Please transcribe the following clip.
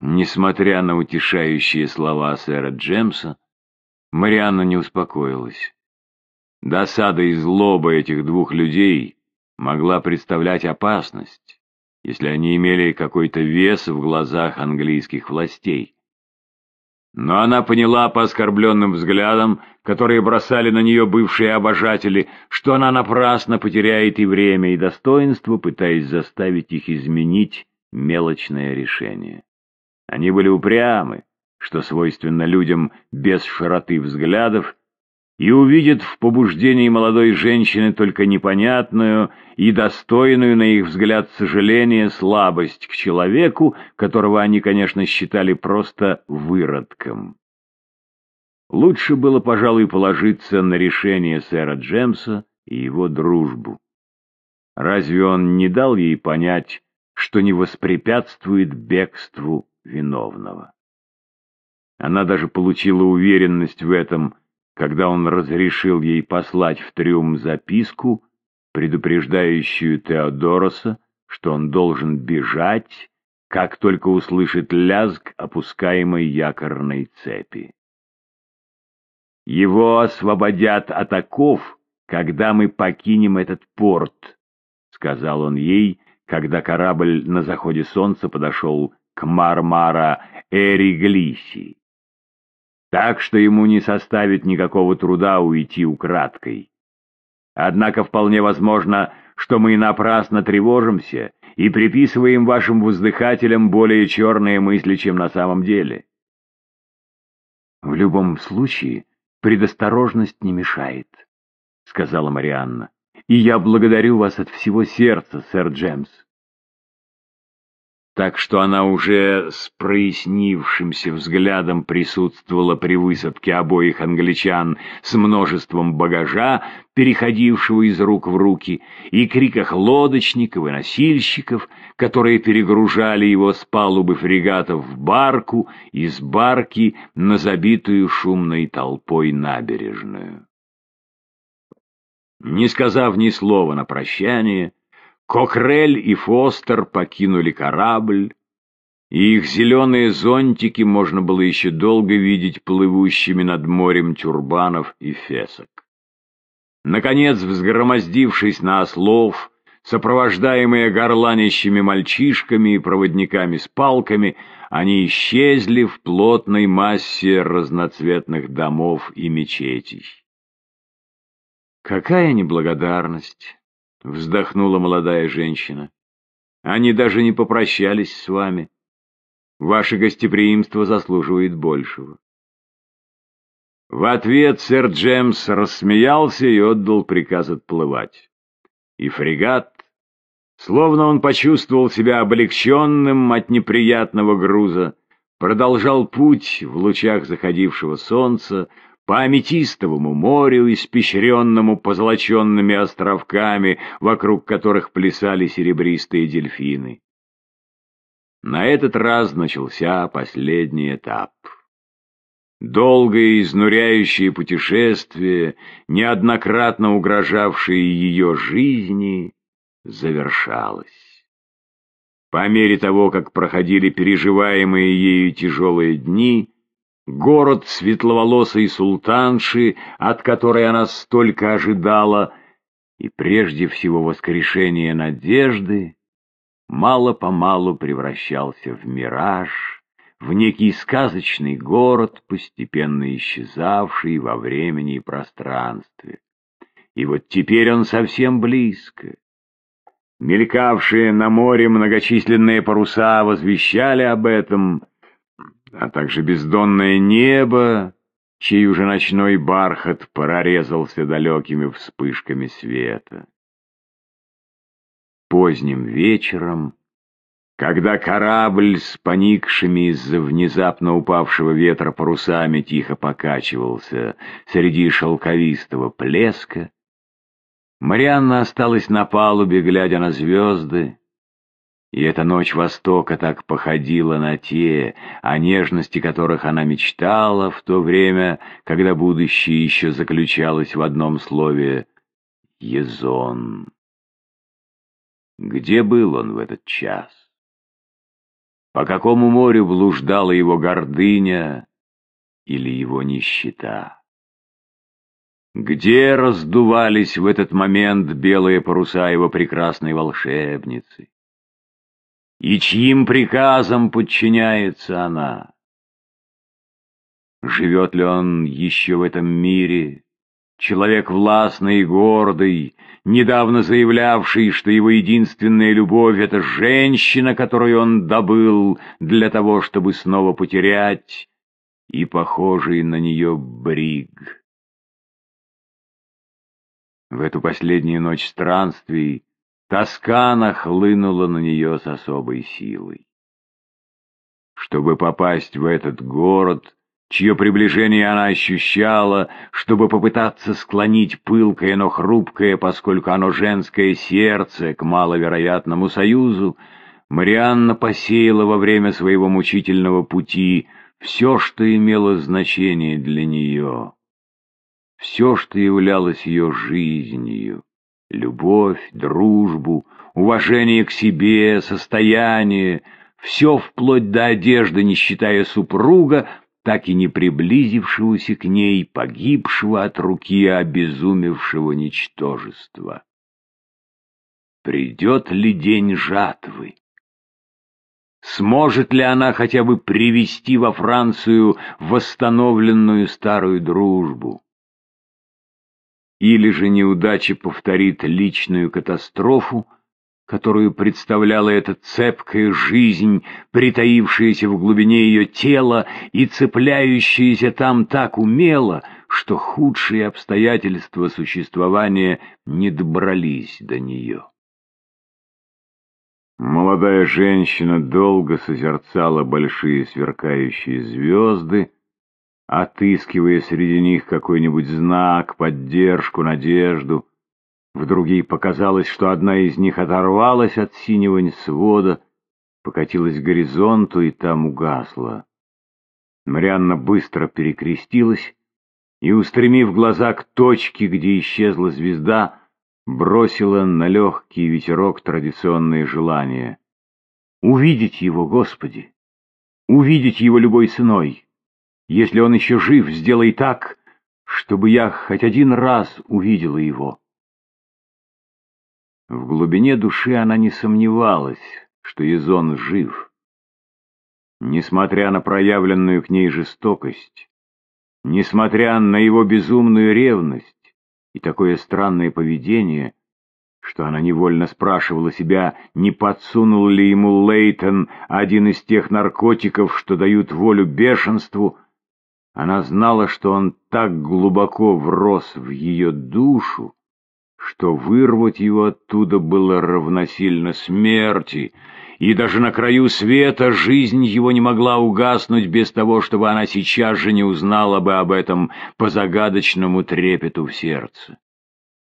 Несмотря на утешающие слова сэра Джемса, Марианна не успокоилась. Досада и злоба этих двух людей могла представлять опасность, если они имели какой-то вес в глазах английских властей. Но она поняла по оскорбленным взглядам, которые бросали на нее бывшие обожатели, что она напрасно потеряет и время, и достоинство, пытаясь заставить их изменить мелочное решение. Они были упрямы, что свойственно людям без широты взглядов, и увидят в побуждении молодой женщины только непонятную и достойную, на их взгляд, сожаления слабость к человеку, которого они, конечно, считали просто выродком. Лучше было, пожалуй, положиться на решение сэра Джемса и его дружбу. Разве он не дал ей понять, что не воспрепятствует бегству виновного. Она даже получила уверенность в этом, когда он разрешил ей послать в трюм записку, предупреждающую Теодороса, что он должен бежать, как только услышит лязг опускаемой якорной цепи. «Его освободят от оков, когда мы покинем этот порт», — сказал он ей, когда корабль на заходе солнца подошел к Мармара Эриглиси. Так что ему не составит никакого труда уйти украдкой. Однако вполне возможно, что мы напрасно тревожимся и приписываем вашим воздыхателям более черные мысли, чем на самом деле. В любом случае, предосторожность не мешает, — сказала Марианна. И я благодарю вас от всего сердца, сэр Джемс так что она уже с прояснившимся взглядом присутствовала при высадке обоих англичан с множеством багажа, переходившего из рук в руки, и криках лодочников и носильщиков, которые перегружали его с палубы фрегатов в барку, из барки на забитую шумной толпой набережную. Не сказав ни слова на прощание, Кокрель и Фостер покинули корабль, и их зеленые зонтики можно было еще долго видеть плывущими над морем тюрбанов и фесок. Наконец, взгромоздившись на ослов, сопровождаемые горланящими мальчишками и проводниками с палками, они исчезли в плотной массе разноцветных домов и мечетей. Какая неблагодарность! — вздохнула молодая женщина. «Они даже не попрощались с вами. Ваше гостеприимство заслуживает большего». В ответ сэр Джемс рассмеялся и отдал приказ отплывать. И фрегат, словно он почувствовал себя облегченным от неприятного груза, продолжал путь в лучах заходившего солнца, по аметистовому морю, испещренному позолоченными островками, вокруг которых плясали серебристые дельфины. На этот раз начался последний этап. Долгое изнуряющее путешествие, неоднократно угрожавшее ее жизни, завершалось. По мере того, как проходили переживаемые ею тяжелые дни, город светловолосой султанши, от которой она столько ожидала, и прежде всего воскрешение надежды, мало-помалу превращался в мираж, в некий сказочный город, постепенно исчезавший во времени и пространстве. И вот теперь он совсем близко. Мелькавшие на море многочисленные паруса возвещали об этом, а также бездонное небо, чей уже ночной бархат прорезался далекими вспышками света. Поздним вечером, когда корабль с поникшими из-за внезапно упавшего ветра парусами тихо покачивался среди шелковистого плеска, Марианна осталась на палубе, глядя на звезды, и эта ночь Востока так походила на те, о нежности которых она мечтала в то время, когда будущее еще заключалось в одном слове «Езон». Где был он в этот час? по какому морю блуждала его гордыня или его нищета. Где раздувались в этот момент белые паруса его прекрасной волшебницы? И чьим приказом подчиняется она? Живет ли он еще в этом мире? Человек властный и гордый, недавно заявлявший, что его единственная любовь — это женщина, которую он добыл для того, чтобы снова потерять, и похожий на нее бриг. В эту последнюю ночь странствий тоска нахлынула на нее с особой силой. Чтобы попасть в этот город, чье приближение она ощущала, чтобы попытаться склонить пылкое, но хрупкое, поскольку оно женское сердце, к маловероятному союзу, Марианна посеяла во время своего мучительного пути все, что имело значение для нее, все, что являлось ее жизнью, любовь, дружбу, уважение к себе, состояние, все вплоть до одежды, не считая супруга, так и не приблизившегося к ней, погибшего от руки обезумевшего ничтожества. Придет ли день жатвы? Сможет ли она хотя бы привести во Францию восстановленную старую дружбу? Или же неудача повторит личную катастрофу, которую представляла эта цепкая жизнь, притаившаяся в глубине ее тела и цепляющаяся там так умело, что худшие обстоятельства существования не добрались до нее. Молодая женщина долго созерцала большие сверкающие звезды, отыскивая среди них какой-нибудь знак, поддержку, надежду. Вдруг ей показалось, что одна из них оторвалась от синего свода, покатилась к горизонту и там угасла. Марианна быстро перекрестилась и, устремив глаза к точке, где исчезла звезда, бросила на легкий ветерок традиционные желания. Увидеть его, Господи! Увидеть его любой ценой! Если он еще жив, сделай так, чтобы я хоть один раз увидела его. В глубине души она не сомневалась, что Изон жив. Несмотря на проявленную к ней жестокость, несмотря на его безумную ревность, и такое странное поведение, что она невольно спрашивала себя, не подсунул ли ему Лейтон один из тех наркотиков, что дают волю бешенству, она знала, что он так глубоко врос в ее душу, что вырвать его оттуда было равносильно смерти, и даже на краю света жизнь его не могла угаснуть без того, чтобы она сейчас же не узнала бы об этом по загадочному трепету в сердце.